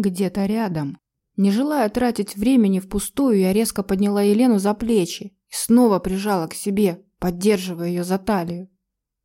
где-то рядом. Не желая тратить времени впустую, я резко подняла Елену за плечи и снова прижала к себе, поддерживая ее за талию.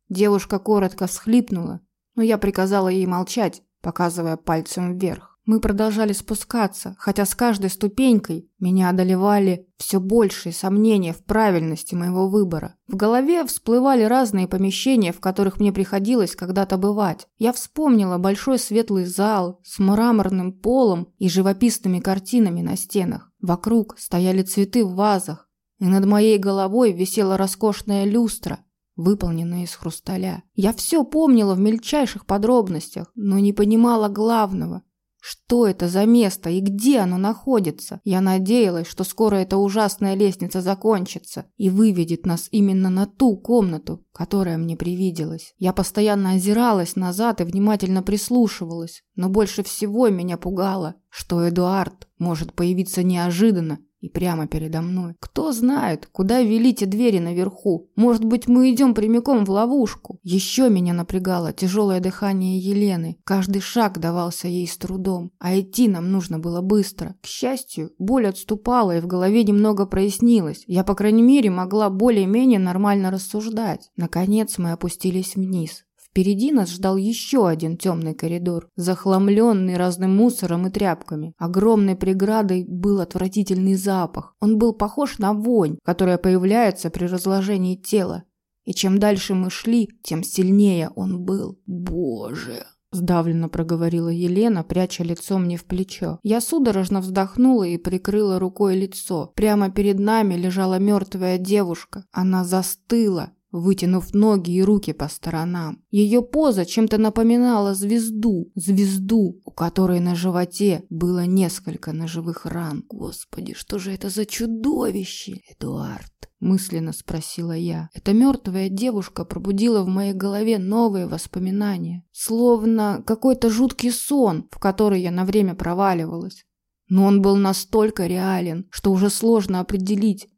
Девушка коротко всхлипнула, но я приказала ей молчать, показывая пальцем вверх. Мы продолжали спускаться, хотя с каждой ступенькой меня одолевали все большие сомнения в правильности моего выбора. В голове всплывали разные помещения, в которых мне приходилось когда-то бывать. Я вспомнила большой светлый зал с мраморным полом и живописными картинами на стенах. Вокруг стояли цветы в вазах, и над моей головой висела роскошная люстра, выполненная из хрусталя. Я все помнила в мельчайших подробностях, но не понимала главного – что это за место и где оно находится? Я надеялась, что скоро эта ужасная лестница закончится и выведет нас именно на ту комнату, которая мне привиделась. Я постоянно озиралась назад и внимательно прислушивалась, но больше всего меня пугало, что Эдуард может появиться неожиданно и прямо передо мной. Кто знает, куда вели те двери наверху. Может быть, мы идем прямиком в ловушку. Еще меня напрягало тяжелое дыхание Елены. Каждый шаг давался ей с трудом. А идти нам нужно было быстро. К счастью, боль отступала и в голове немного прояснилось. Я, по крайней мере, могла более-менее нормально рассуждать. Наконец мы опустились вниз. Впереди нас ждал еще один темный коридор, захламленный разным мусором и тряпками. Огромной преградой был отвратительный запах. Он был похож на вонь, которая появляется при разложении тела. И чем дальше мы шли, тем сильнее он был. Боже! Сдавленно проговорила Елена, пряча лицо мне в плечо. Я судорожно вздохнула и прикрыла рукой лицо. Прямо перед нами лежала мертвая девушка. Она застыла, вытянув ноги и руки по сторонам. Ее поза чем-то напоминала звезду, звезду, у которой на животе было несколько ножевых ран. Господи, что же это за чудовище, Эдуард? мысленно спросила я. Эта мертвая девушка пробудила в моей голове новые воспоминания, словно какой-то жуткий сон, в который я на время проваливалась. Но он был настолько реален, что уже сложно определить,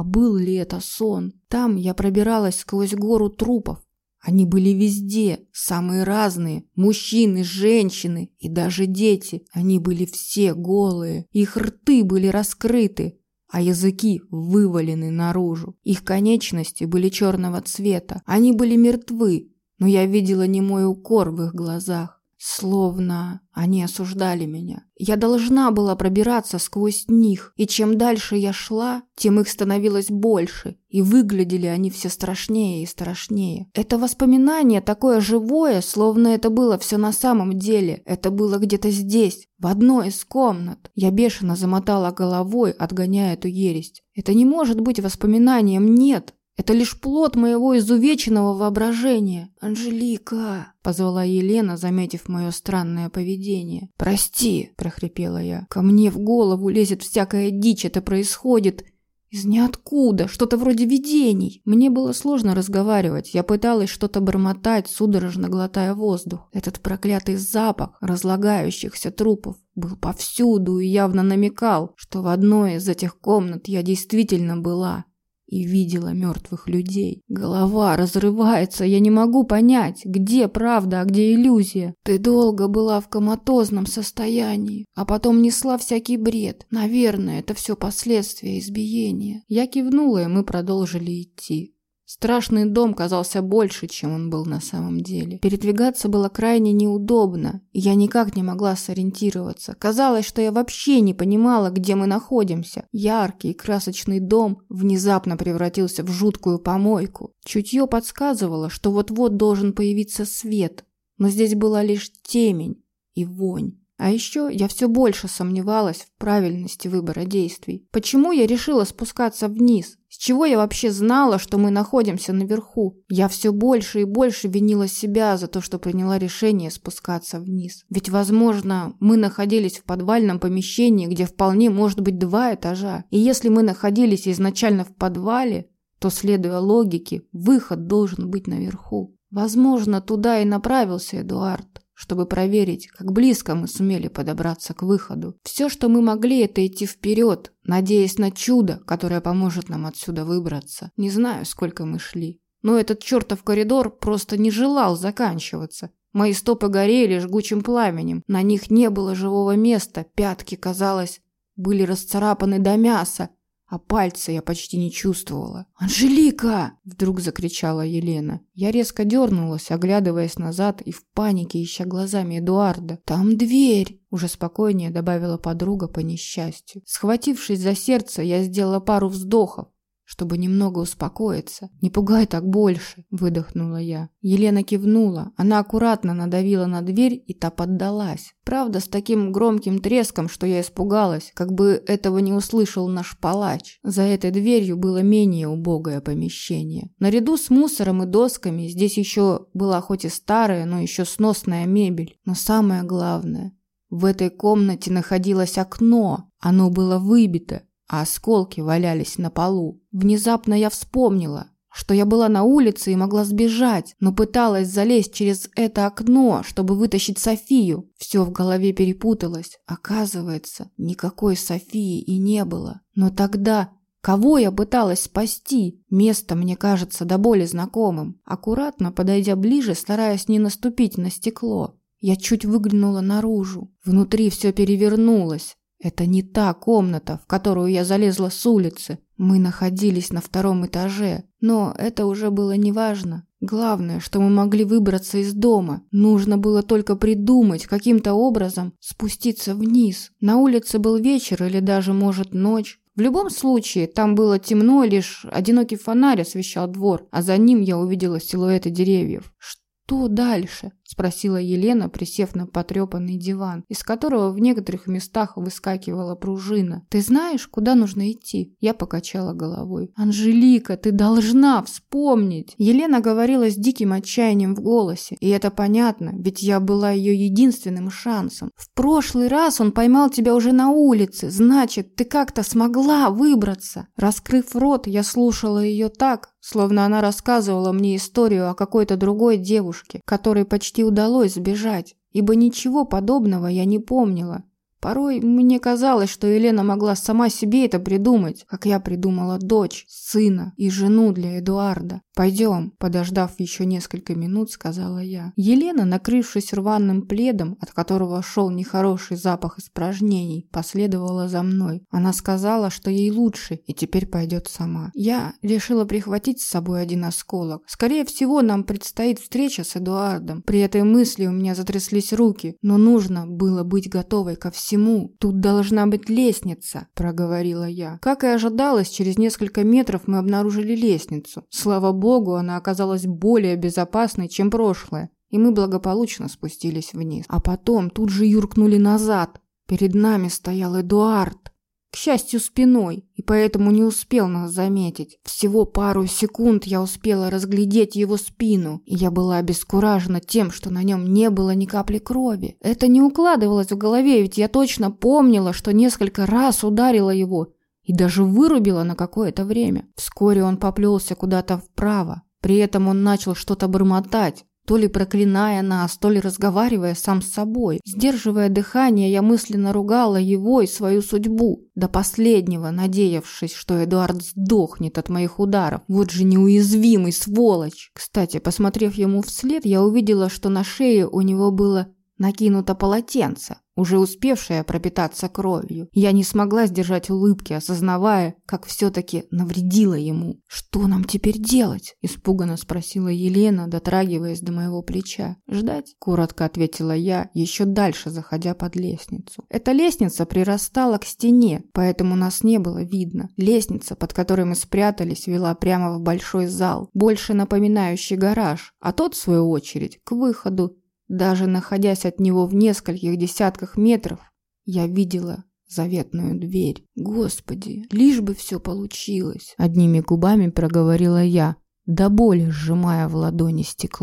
а был ли это сон? Там я пробиралась сквозь гору трупов. Они были везде, самые разные. Мужчины, женщины и даже дети. Они были все голые. Их рты были раскрыты, а языки вывалены наружу. Их конечности были черного цвета. Они были мертвы, но я видела немой укор в их глазах. Словно они осуждали меня. Я должна была пробираться сквозь них, и чем дальше я шла, тем их становилось больше, и выглядели они все страшнее и страшнее. Это воспоминание такое живое, словно это было все на самом деле. Это было где-то здесь, в одной из комнат. Я бешено замотала головой, отгоняя эту ересь. Это не может быть воспоминанием, нет. Это лишь плод моего изувеченного воображения. Анжелика, позвала Елена, заметив мое странное поведение. Прости, прохрипела я. Ко мне в голову лезет всякая дичь, это происходит из ниоткуда, что-то вроде видений. Мне было сложно разговаривать. Я пыталась что-то бормотать, судорожно глотая воздух. Этот проклятый запах разлагающихся трупов был повсюду и явно намекал, что в одной из этих комнат я действительно была и видела мертвых людей. Голова разрывается, я не могу понять, где правда, а где иллюзия. Ты долго была в коматозном состоянии, а потом несла всякий бред. Наверное, это все последствия избиения. Я кивнула, и мы продолжили идти. Страшный дом казался больше, чем он был на самом деле. Передвигаться было крайне неудобно, и я никак не могла сориентироваться. Казалось, что я вообще не понимала, где мы находимся. Яркий красочный дом внезапно превратился в жуткую помойку. Чутье подсказывало, что вот-вот должен появиться свет, но здесь была лишь темень и вонь. А еще я все больше сомневалась в правильности выбора действий. Почему я решила спускаться вниз? С чего я вообще знала, что мы находимся наверху? Я все больше и больше винила себя за то, что приняла решение спускаться вниз. Ведь, возможно, мы находились в подвальном помещении, где вполне может быть два этажа. И если мы находились изначально в подвале, то, следуя логике, выход должен быть наверху. Возможно, туда и направился Эдуард чтобы проверить, как близко мы сумели подобраться к выходу. Все, что мы могли, это идти вперед, надеясь на чудо, которое поможет нам отсюда выбраться. Не знаю, сколько мы шли. Но этот чертов коридор просто не желал заканчиваться. Мои стопы горели жгучим пламенем. На них не было живого места. Пятки, казалось, были расцарапаны до мяса а пальцы я почти не чувствовала. «Анжелика!» – вдруг закричала Елена. Я резко дернулась, оглядываясь назад и в панике ища глазами Эдуарда. «Там дверь!» – уже спокойнее добавила подруга по несчастью. Схватившись за сердце, я сделала пару вздохов, чтобы немного успокоиться. «Не пугай так больше», – выдохнула я. Елена кивнула. Она аккуратно надавила на дверь, и та поддалась. Правда, с таким громким треском, что я испугалась, как бы этого не услышал наш палач. За этой дверью было менее убогое помещение. Наряду с мусором и досками здесь еще была хоть и старая, но еще сносная мебель. Но самое главное, в этой комнате находилось окно. Оно было выбито, а осколки валялись на полу. Внезапно я вспомнила, что я была на улице и могла сбежать, но пыталась залезть через это окно, чтобы вытащить Софию. Все в голове перепуталось. Оказывается, никакой Софии и не было. Но тогда Кого я пыталась спасти? Место мне кажется до боли знакомым. Аккуратно подойдя ближе, стараясь не наступить на стекло, я чуть выглянула наружу. Внутри все перевернулось. Это не та комната, в которую я залезла с улицы. Мы находились на втором этаже, но это уже было неважно. Главное, что мы могли выбраться из дома. Нужно было только придумать, каким-то образом спуститься вниз. На улице был вечер или даже, может, ночь. В любом случае, там было темно, лишь одинокий фонарь освещал двор, а за ним я увидела силуэты деревьев. Что дальше? Спросила Елена, присев на потрепанный диван, из которого в некоторых местах выскакивала пружина. Ты знаешь, куда нужно идти? Я покачала головой. Анжелика, ты должна вспомнить. Елена говорила с диким отчаянием в голосе, и это понятно, ведь я была ее единственным шансом. В прошлый раз он поймал тебя уже на улице, значит, ты как-то смогла выбраться. Раскрыв рот, я слушала ее так, словно она рассказывала мне историю о какой-то другой девушке, которой почти почти удалось сбежать, ибо ничего подобного я не помнила. Порой мне казалось, что Елена могла сама себе это придумать, как я придумала дочь, сына и жену для Эдуарда. «Пойдем», – подождав еще несколько минут, сказала я. Елена, накрывшись рваным пледом, от которого шел нехороший запах испражнений, последовала за мной. Она сказала, что ей лучше и теперь пойдет сама. Я решила прихватить с собой один осколок. Скорее всего, нам предстоит встреча с Эдуардом. При этой мысли у меня затряслись руки, но нужно было быть готовой ко всему. Тут должна быть лестница», – проговорила я. Как и ожидалось, через несколько метров мы обнаружили лестницу. Слава богу, она оказалась более безопасной, чем прошлое, и мы благополучно спустились вниз. А потом тут же юркнули назад. Перед нами стоял Эдуард к счастью, спиной, и поэтому не успел нас заметить. Всего пару секунд я успела разглядеть его спину, и я была обескуражена тем, что на нем не было ни капли крови. Это не укладывалось в голове, ведь я точно помнила, что несколько раз ударила его и даже вырубила на какое-то время. Вскоре он поплелся куда-то вправо. При этом он начал что-то бормотать, то ли проклиная нас, то ли разговаривая сам с собой. Сдерживая дыхание, я мысленно ругала его и свою судьбу, до последнего надеявшись, что Эдуард сдохнет от моих ударов. Вот же неуязвимый сволочь! Кстати, посмотрев ему вслед, я увидела, что на шее у него было накинуто полотенце уже успевшая пропитаться кровью. Я не смогла сдержать улыбки, осознавая, как все-таки навредила ему. «Что нам теперь делать?» – испуганно спросила Елена, дотрагиваясь до моего плеча. «Ждать?» – коротко ответила я, еще дальше заходя под лестницу. Эта лестница прирастала к стене, поэтому нас не было видно. Лестница, под которой мы спрятались, вела прямо в большой зал, больше напоминающий гараж, а тот, в свою очередь, к выходу даже находясь от него в нескольких десятках метров, я видела заветную дверь. Господи, лишь бы все получилось. Одними губами проговорила я, до боли сжимая в ладони стекло.